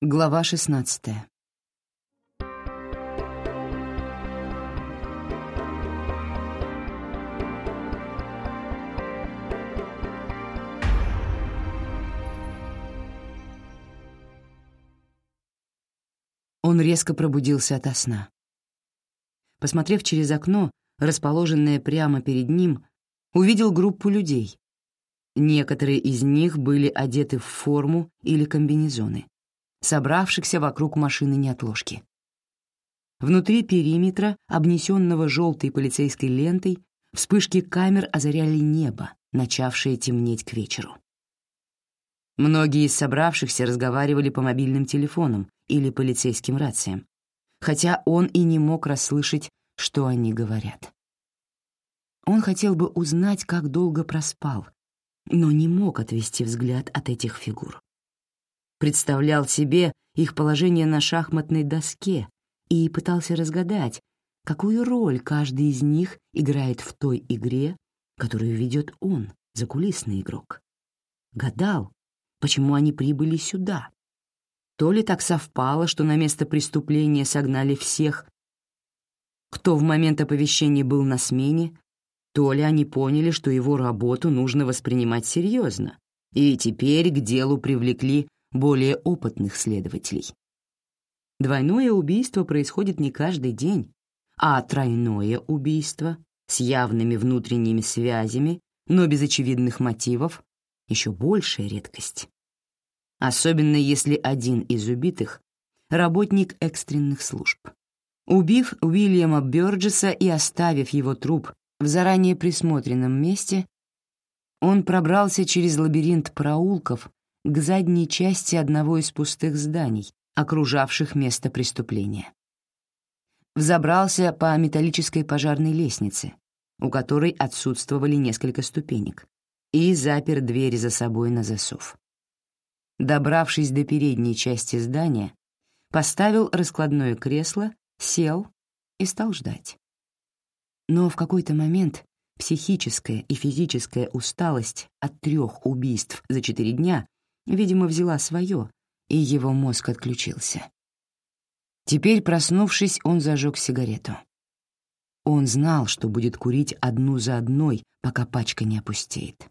Глава 16 Он резко пробудился ото сна. Посмотрев через окно, расположенное прямо перед ним, увидел группу людей. Некоторые из них были одеты в форму или комбинезоны собравшихся вокруг машины неотложки. Внутри периметра, обнесенного желтой полицейской лентой, вспышки камер озаряли небо, начавшее темнеть к вечеру. Многие из собравшихся разговаривали по мобильным телефонам или полицейским рациям, хотя он и не мог расслышать, что они говорят. Он хотел бы узнать, как долго проспал, но не мог отвести взгляд от этих фигур представлял себе их положение на шахматной доске и пытался разгадать, какую роль каждый из них играет в той игре, которую ведет он, закулисный игрок. Гадал, почему они прибыли сюда. То ли так совпало, что на место преступления согнали всех, кто в момент оповещения был на смене, то ли они поняли, что его работу нужно воспринимать серьезно, и теперь к делу привлекли более опытных следователей. Двойное убийство происходит не каждый день, а тройное убийство с явными внутренними связями, но без очевидных мотивов — еще большая редкость. Особенно если один из убитых — работник экстренных служб. Убив Уильяма Бёрджеса и оставив его труп в заранее присмотренном месте, он пробрался через лабиринт проулков к задней части одного из пустых зданий, окружавших место преступления. Взобрался по металлической пожарной лестнице, у которой отсутствовали несколько ступенек, и запер дверь за собой на засов. Добравшись до передней части здания, поставил раскладное кресло, сел и стал ждать. Но в какой-то момент психическая и физическая усталость от трех убийств за четыре дня видимо, взяла свое, и его мозг отключился. Теперь, проснувшись, он зажег сигарету. Он знал, что будет курить одну за одной, пока пачка не опустеет.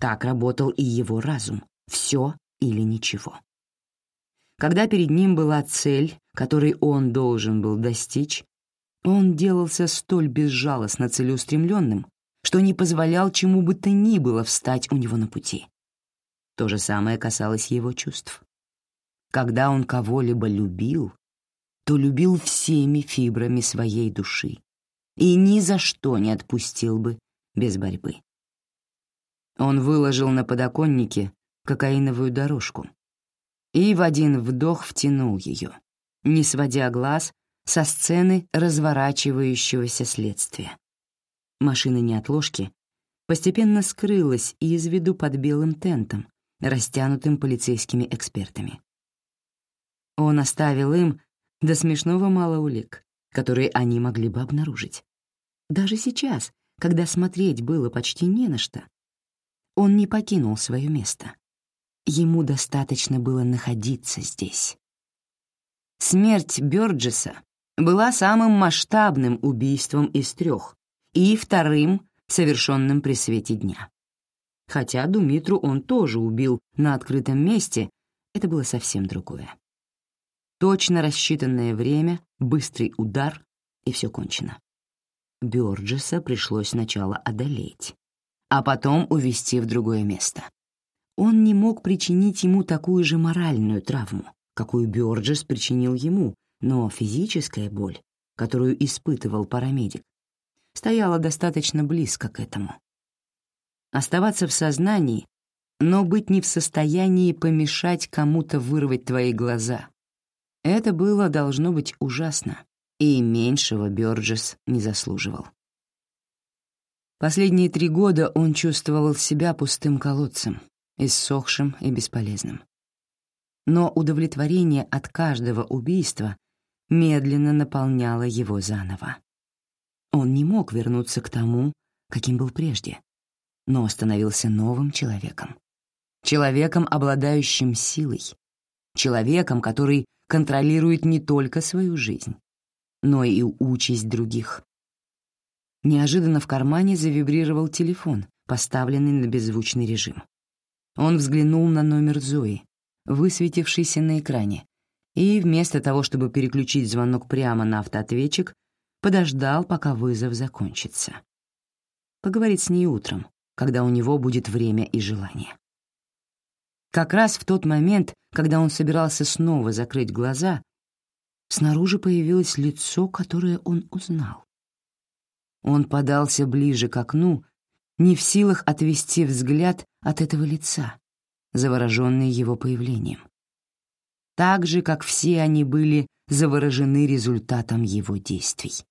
Так работал и его разум — все или ничего. Когда перед ним была цель, которой он должен был достичь, он делался столь безжалостно целеустремленным, что не позволял чему бы то ни было встать у него на пути. То же самое касалось его чувств. Когда он кого-либо любил, то любил всеми фибрами своей души и ни за что не отпустил бы без борьбы. Он выложил на подоконнике кокаиновую дорожку и в один вдох втянул ее, не сводя глаз со сцены разворачивающегося следствия. Машина неотложки постепенно скрылась из виду под белым тентом, растянутым полицейскими экспертами. Он оставил им до смешного мало улик, которые они могли бы обнаружить. Даже сейчас, когда смотреть было почти не на что, он не покинул свое место. Ему достаточно было находиться здесь. Смерть Бёрджеса была самым масштабным убийством из трех и вторым, совершенным при свете дня. Хотя Думитру он тоже убил на открытом месте, это было совсем другое. Точно рассчитанное время, быстрый удар, и все кончено. Бёрджеса пришлось сначала одолеть, а потом увезти в другое место. Он не мог причинить ему такую же моральную травму, какую Бёрджес причинил ему, но физическая боль, которую испытывал парамедик, стояла достаточно близко к этому оставаться в сознании, но быть не в состоянии помешать кому-то вырвать твои глаза. Это было, должно быть, ужасно, и меньшего Бёрджес не заслуживал. Последние три года он чувствовал себя пустым колодцем, иссохшим и бесполезным. Но удовлетворение от каждого убийства медленно наполняло его заново. Он не мог вернуться к тому, каким был прежде, но становился новым человеком. Человеком, обладающим силой, человеком, который контролирует не только свою жизнь, но и участь других. Неожиданно в кармане завибрировал телефон, поставленный на беззвучный режим. Он взглянул на номер Зои, высветившийся на экране, и вместо того, чтобы переключить звонок прямо на автоответчик, подождал, пока вызов закончится. Поговорить с ней утром, когда у него будет время и желание. Как раз в тот момент, когда он собирался снова закрыть глаза, снаружи появилось лицо, которое он узнал. Он подался ближе к окну, не в силах отвести взгляд от этого лица, завороженный его появлением. Так же, как все они были заворожены результатом его действий.